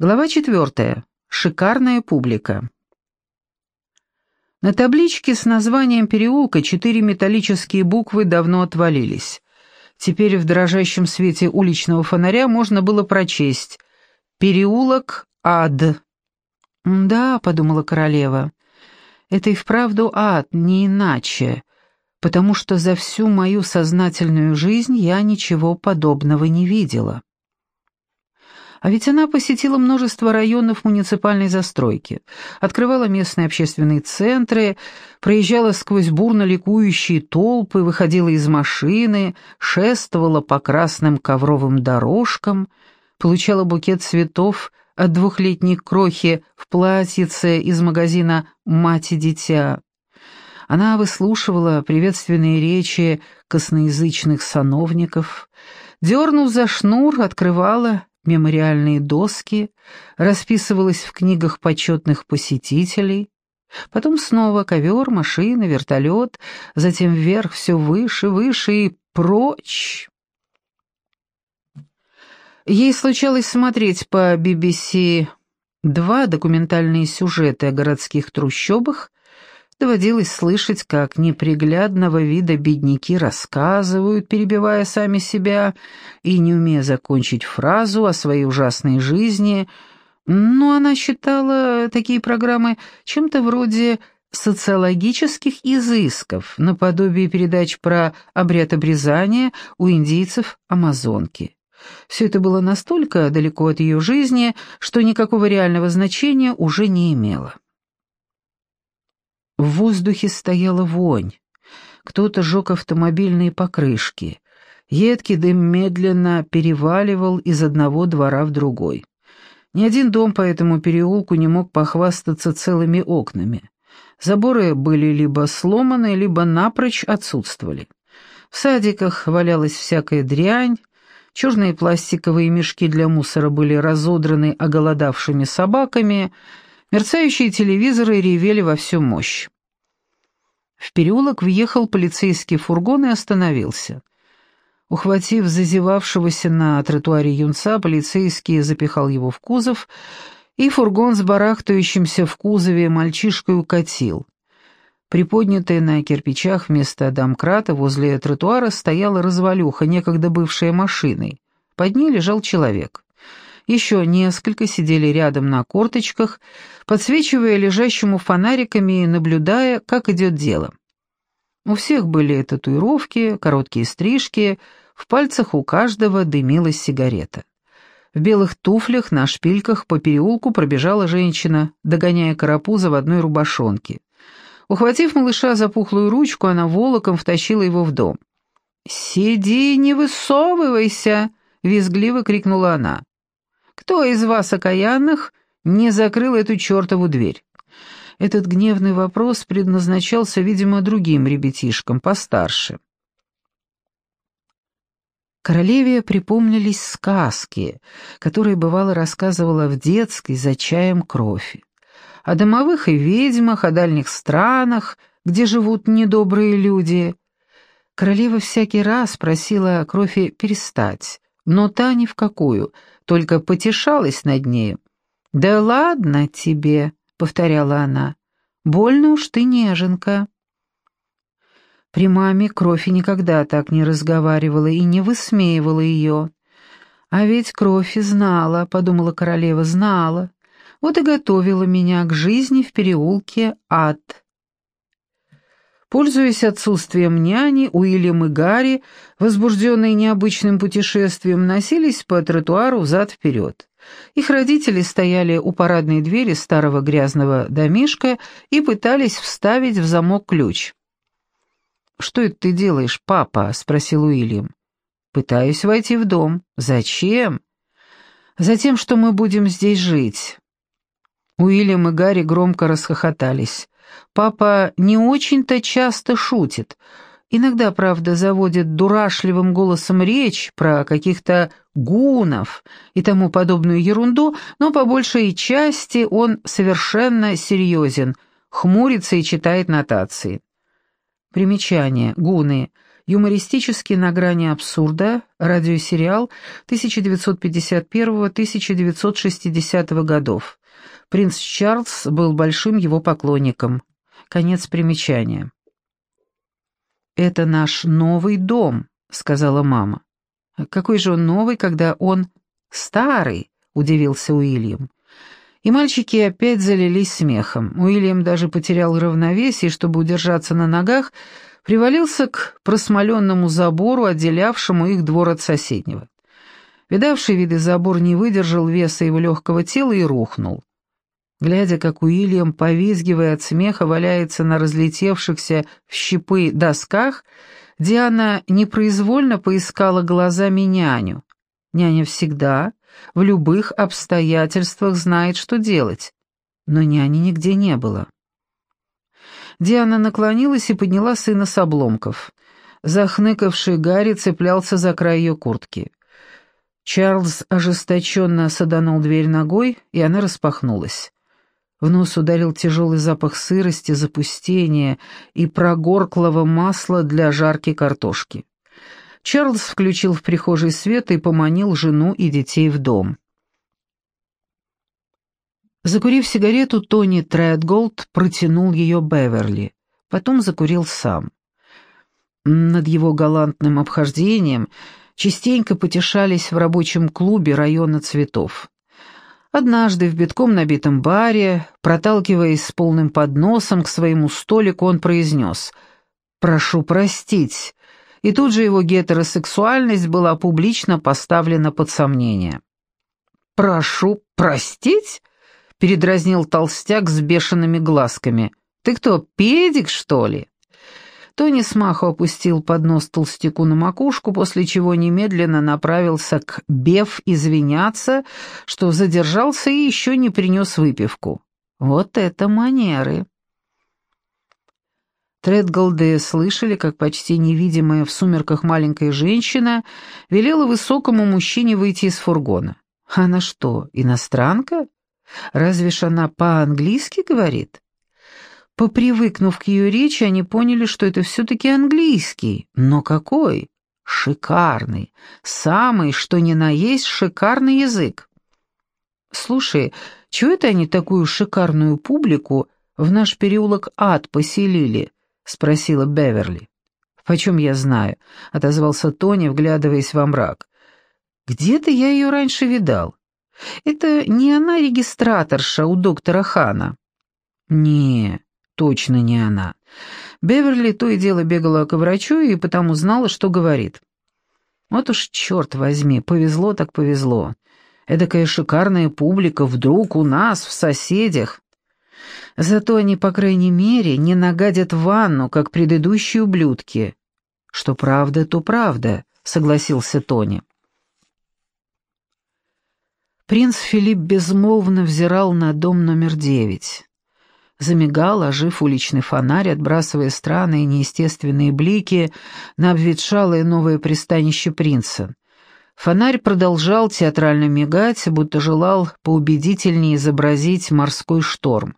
Глава четвертая. Шикарная публика. На табличке с названием переулка четыре металлические буквы давно отвалились. Теперь в дрожащем свете уличного фонаря можно было прочесть «Переулок Ад». «Да», — подумала королева, — «это и вправду ад, не иначе, потому что за всю мою сознательную жизнь я ничего подобного не видела». А ведь она посетила множество районов муниципальной застройки, открывала местные общественные центры, проезжала сквозь бурно ликующие толпы, выходила из машины, шествовала по красным ковровым дорожкам, получала букет цветов от двухлетней крохи в платьице из магазина «Мать и дитя». Она выслушивала приветственные речи косноязычных сановников, дернув за шнур, открывала мемориальные доски, расписывалась в книгах почетных посетителей, потом снова ковер, машина, вертолет, затем вверх все выше, выше и прочь. Ей случалось смотреть по BBC два документальные сюжеты о городских трущобах Доводилось слышать, как неприглядного вида бедняки рассказывают, перебивая сами себя и не умея закончить фразу о своей ужасной жизни, но она считала такие программы чем-то вроде социологических изысков, наподобие передач про обряд обрезания у индийцев Амазонки. Все это было настолько далеко от ее жизни, что никакого реального значения уже не имело. В воздухе стояла вонь. Кто-то жег автомобильные покрышки. Едкий дым медленно переваливал из одного двора в другой. Ни один дом по этому переулку не мог похвастаться целыми окнами. Заборы были либо сломаны, либо напрочь отсутствовали. В садиках валялась всякая дрянь, черные пластиковые мешки для мусора были разодраны оголодавшими собаками — Мерцающие телевизоры ревели во всю мощь. В переулок въехал полицейский фургон и остановился. Ухватив зазевавшегося на тротуаре юнца, полицейский запихал его в кузов, и фургон с барахтающимся в кузове мальчишкой укатил. Приподнятая на кирпичах вместо домкрата возле тротуара стояла развалюха, некогда бывшая машиной. Под ней лежал человек. Еще несколько сидели рядом на корточках, подсвечивая лежащему фонариками и наблюдая, как идет дело. У всех были татуировки, короткие стрижки, в пальцах у каждого дымилась сигарета. В белых туфлях на шпильках по переулку пробежала женщина, догоняя карапуза в одной рубашонке. Ухватив малыша за пухлую ручку, она волоком втащила его в дом. «Сиди, не высовывайся!» — визгливо крикнула она. Кто из вас, окаянных, не закрыл эту чертову дверь? Этот гневный вопрос предназначался, видимо, другим ребятишкам, постарше. Королеве припомнились сказки, которые, бывало, рассказывала в детской за чаем кровь. О домовых и ведьмах, о дальних странах, где живут недобрые люди. Королева всякий раз просила Крофи перестать, но та ни в какую, только потешалась над нею. «Да ладно тебе», — повторяла она, — «больно уж ты неженка». При маме Крофи никогда так не разговаривала и не высмеивала ее. «А ведь Крофи знала», — подумала королева, — «знала. Вот и готовила меня к жизни в переулке ад». Пользуясь отсутствием няни, Уильям и Гарри, возбужденные необычным путешествием, носились по тротуару взад-вперед. Их родители стояли у парадной двери старого грязного домишка и пытались вставить в замок ключ. «Что это ты делаешь, папа?» — спросил Уильям. «Пытаюсь войти в дом. Зачем?» «Затем, что мы будем здесь жить». Уильям и Гарри громко расхохотались. Папа не очень-то часто шутит. Иногда, правда, заводит дурашливым голосом речь про каких-то гунов и тому подобную ерунду, но по большей части он совершенно серьезен, хмурится и читает нотации. Примечание. Гуны. Юмористический на грани абсурда, радиосериал 1951-1960 годов. Принц Чарльз был большим его поклонником. Конец примечания. «Это наш новый дом», — сказала мама. «Какой же он новый, когда он старый?» — удивился Уильям. И мальчики опять залились смехом. Уильям даже потерял равновесие, чтобы удержаться на ногах, привалился к просмоленному забору, отделявшему их двор от соседнего. Видавший виды забор не выдержал веса его легкого тела и рухнул. Глядя, как Уильям, повизгивая от смеха, валяется на разлетевшихся в щепы досках, Диана непроизвольно поискала глазами няню. Няня всегда, в любых обстоятельствах знает, что делать. Но няни нигде не было. Диана наклонилась и подняла сына с обломков. Захныкавший Гарри цеплялся за край ее куртки. Чарльз ожесточенно саданул дверь ногой, и она распахнулась. В нос ударил тяжелый запах сырости, запустения и прогорклого масла для жарки картошки. Чарльз включил в прихожей свет и поманил жену и детей в дом. Закурив сигарету, Тони Трэдголд протянул ее Беверли, потом закурил сам. Над его галантным обхождением частенько потешались в рабочем клубе района цветов. Однажды в битком набитом баре, проталкиваясь с полным подносом к своему столику, он произнес «Прошу простить», и тут же его гетеросексуальность была публично поставлена под сомнение. «Прошу простить?» — передразнил толстяк с бешеными глазками. «Ты кто, педик, что ли?» Тони смаху опустил поднос толстяку на макушку, после чего немедленно направился к Беф извиняться, что задержался и еще не принес выпивку. Вот это манеры! Тредголды слышали, как почти невидимая в сумерках маленькая женщина велела высокому мужчине выйти из фургона. Она что, иностранка? Разве ж она по-английски говорит? Попривыкнув к ее речи, они поняли, что это все-таки английский. Но какой? Шикарный. Самый, что ни на есть, шикарный язык. Слушай, чего это они такую шикарную публику в наш переулок ад поселили? спросила Беверли. «Почем я знаю?» — отозвался Тони, вглядываясь во мрак. «Где-то я ее раньше видал. Это не она регистраторша у доктора Хана?» «Не, точно не она. Беверли то и дело бегала к врачу и потому знала, что говорит. Вот уж черт возьми, повезло так повезло. Эдакая шикарная публика вдруг у нас, в соседях. Зато они, по крайней мере, не нагадят в ванну, как предыдущие ублюдки. Что правда, то правда, согласился Тони. Принц Филипп безмолвно взирал на дом номер девять. Замигал, ожив уличный фонарь, отбрасывая странные неестественные блики на обветшалое новое пристанище принца. Фонарь продолжал театрально мигать, будто желал поубедительнее изобразить морской шторм.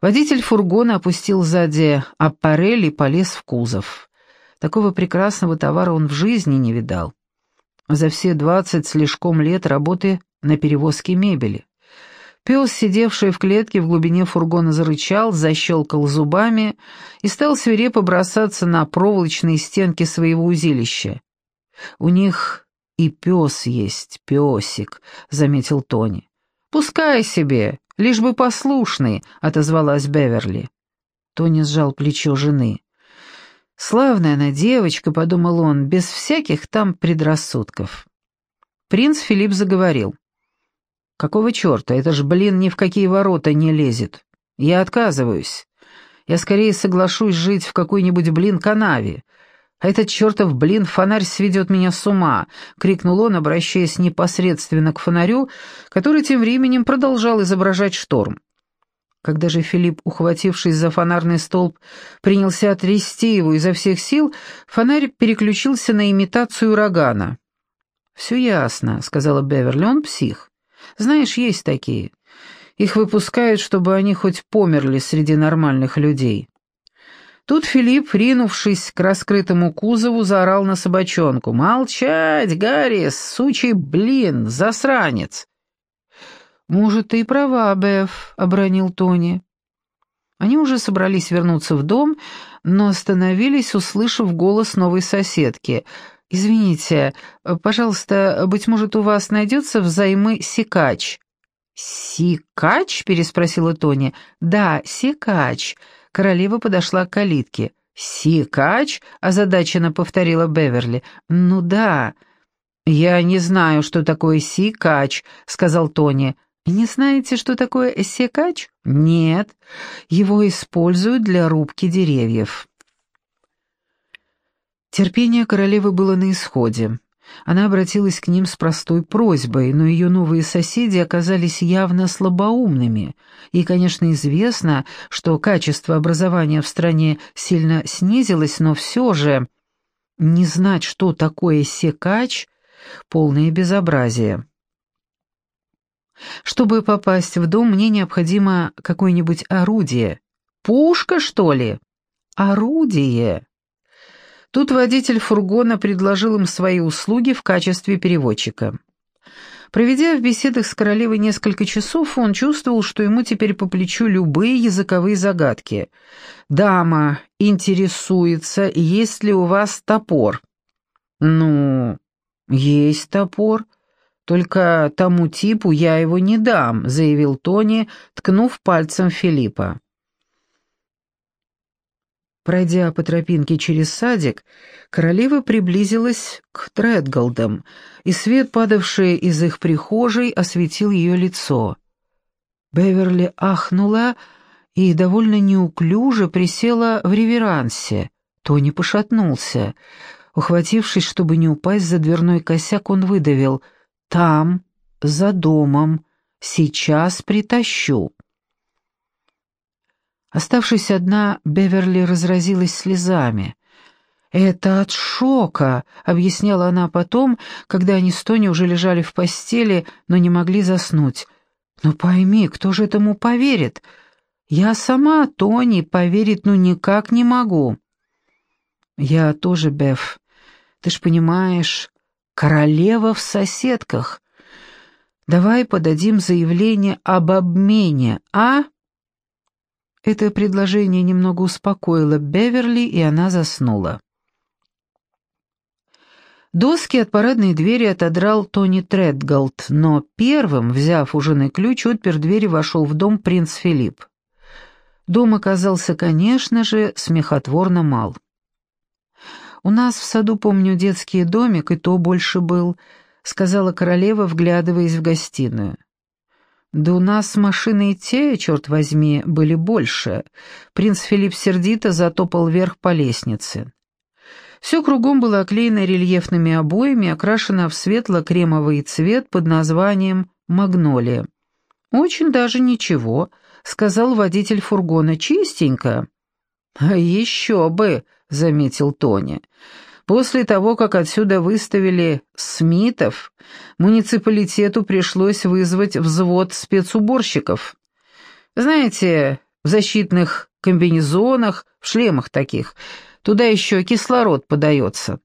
Водитель фургона опустил сзади аппарель и полез в кузов. Такого прекрасного товара он в жизни не видал. За все двадцать слишком лет работы на перевозке мебели. Пес, сидевший в клетке в глубине фургона, зарычал, защелкал зубами и стал свирепо бросаться на проволочные стенки своего узилища. «У них и пес есть, песик», — заметил Тони. «Пускай себе, лишь бы послушный», — отозвалась Беверли. Тони сжал плечо жены. «Славная она девочка», — подумал он, — «без всяких там предрассудков». Принц Филипп заговорил. «Какого черта? Это ж, блин, ни в какие ворота не лезет. Я отказываюсь. Я скорее соглашусь жить в какой-нибудь, блин, канаве. А этот чертов, блин, фонарь сведет меня с ума!» — крикнул он, обращаясь непосредственно к фонарю, который тем временем продолжал изображать шторм. Когда же Филипп, ухватившись за фонарный столб, принялся трясти его изо всех сил, фонарь переключился на имитацию урагана. «Все ясно», — сказала Беверли, — «он псих. Знаешь, есть такие. Их выпускают, чтобы они хоть померли среди нормальных людей». Тут Филипп, ринувшись к раскрытому кузову, заорал на собачонку. «Молчать, Гаррис, сучий блин, засранец!» «Может, ты и права, Беф», — обронил Тони. Они уже собрались вернуться в дом, но остановились, услышав голос новой соседки. «Извините, пожалуйста, быть может, у вас найдется взаймы секач?» «Сикач?» — переспросила Тони. «Да, секач». Королева подошла к калитке. «Сикач?» — озадаченно повторила Беверли. «Ну да». «Я не знаю, что такое сикач», — сказал Тони. «Не знаете, что такое секач?» «Нет. Его используют для рубки деревьев». Терпение королевы было на исходе. Она обратилась к ним с простой просьбой, но ее новые соседи оказались явно слабоумными. И, конечно, известно, что качество образования в стране сильно снизилось, но все же не знать, что такое секач — полное безобразие. Чтобы попасть в дом, мне необходимо какое-нибудь орудие. Пушка, что ли? Орудие. Тут водитель фургона предложил им свои услуги в качестве переводчика. Проведя в беседах с королевой несколько часов, он чувствовал, что ему теперь по плечу любые языковые загадки. «Дама интересуется, есть ли у вас топор?» «Ну, есть топор», «Только тому типу я его не дам», — заявил Тони, ткнув пальцем Филиппа. Пройдя по тропинке через садик, королева приблизилась к Тредголдам, и свет, падавший из их прихожей, осветил ее лицо. Беверли ахнула и довольно неуклюже присела в реверансе. Тони пошатнулся. Ухватившись, чтобы не упасть за дверной косяк, он выдавил — там, за домом. Сейчас притащу». Оставшись одна, Беверли разразилась слезами. «Это от шока», — объясняла она потом, когда они с Тони уже лежали в постели, но не могли заснуть. «Ну пойми, кто же этому поверит? Я сама, Тони, поверить ну никак не могу». «Я тоже, Беф. Ты ж понимаешь, Королева в соседках. Давай подадим заявление об обмене, а? Это предложение немного успокоило Беверли, и она заснула. Доски от парадной двери отодрал Тони Тредголд, но первым, взяв у жены ключ, отпер дверь и вошел в дом принц Филипп. Дом оказался, конечно же, смехотворно мал. «У нас в саду, помню, детский домик, и то больше был», — сказала королева, вглядываясь в гостиную. «Да у нас машины и те, черт возьми, были больше». Принц Филипп сердито затопал вверх по лестнице. Все кругом было оклеено рельефными обоями, окрашено в светло-кремовый цвет под названием «Магнолия». «Очень даже ничего», — сказал водитель фургона, — «чистенько». «А еще бы», — заметил Тони. «После того, как отсюда выставили Смитов, муниципалитету пришлось вызвать взвод спецуборщиков. Знаете, в защитных комбинезонах, в шлемах таких. Туда еще кислород подается.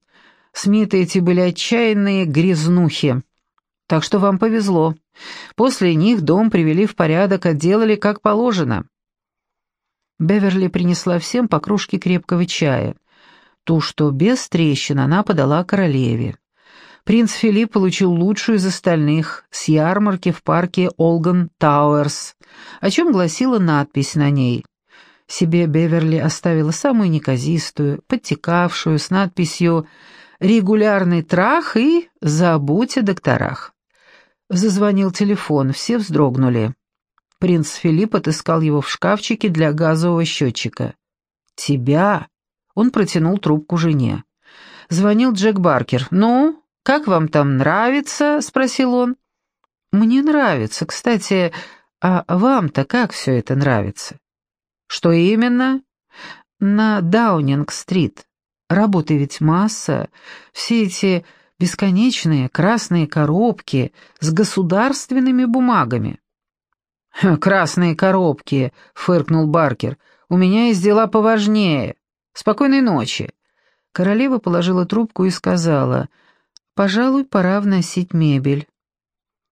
Смиты эти были отчаянные грязнухи. Так что вам повезло. После них дом привели в порядок, отделали как положено». Беверли принесла всем по кружке крепкого чая. Ту, что без трещин, она подала королеве. Принц Филипп получил лучшую из остальных с ярмарки в парке Олган Тауэрс, о чем гласила надпись на ней. Себе Беверли оставила самую неказистую, подтекавшую, с надписью «Регулярный трах» и «Забудь о докторах». Зазвонил телефон, все вздрогнули. Принц Филипп отыскал его в шкафчике для газового счетчика. «Тебя?» Он протянул трубку жене. Звонил Джек Баркер. «Ну, как вам там нравится?» — спросил он. «Мне нравится. Кстати, а вам-то как все это нравится?» «Что именно?» «На Даунинг-стрит. Работы ведь масса. Все эти бесконечные красные коробки с государственными бумагами. «Красные коробки», — фыркнул Баркер. «У меня есть дела поважнее. Спокойной ночи». Королева положила трубку и сказала, «Пожалуй, пора вносить мебель».